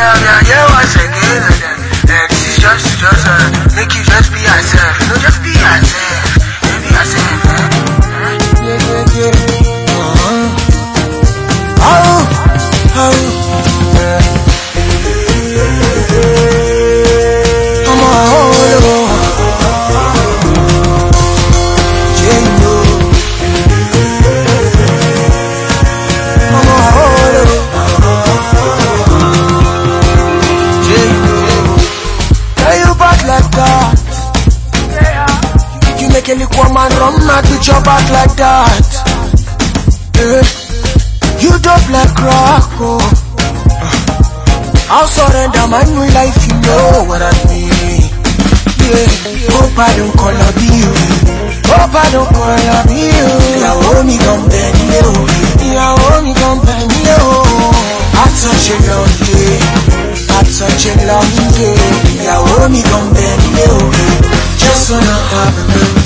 ya, ya, ya va a seguir. You make a little man run mad with your back like that. Yeah. You dope like crack, oh. I'll surrender my new life, you know what I mean. Yeah. Hope I don't call up you. Hope I don't call up you. Ìyàwó mi gan bẹ̀ nílé o. Ìyàwó mi gan bẹ̀ nílé o. Àtọ̀ṣe lọ́ndé. Àtọ̀ṣe lọ́ndé. Ìyàwó mi gan bẹ̀ nílé o. Just wanna have a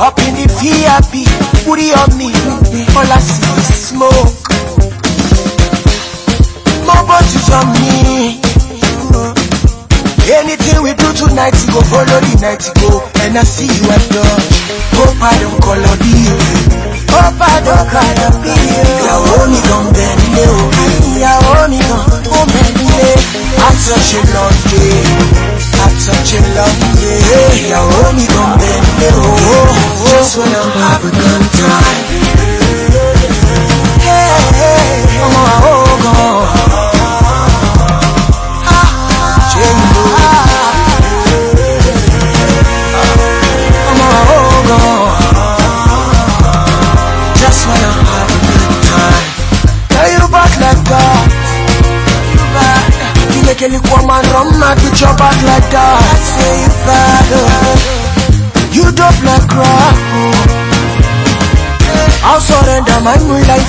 up in the VIP, booty on me, all I see is smoke. More bottles on me. Anything we do tonight, you go follow the night you go, and I see you at Dodge. Hope I don't call on you. Hope I don't call on you. Ìyàwó mi gan bẹ̀ nílé o. Ìyàwó mi gan ó bẹ̀ nílé. Àtọ̀ṣe lọ́ndé. Àtọ̀ṣe lọ́ndé. Ìyàwó You make any woman run mad with your back like that. I say you bad. oh. You dope like oh. I'll surrender my life,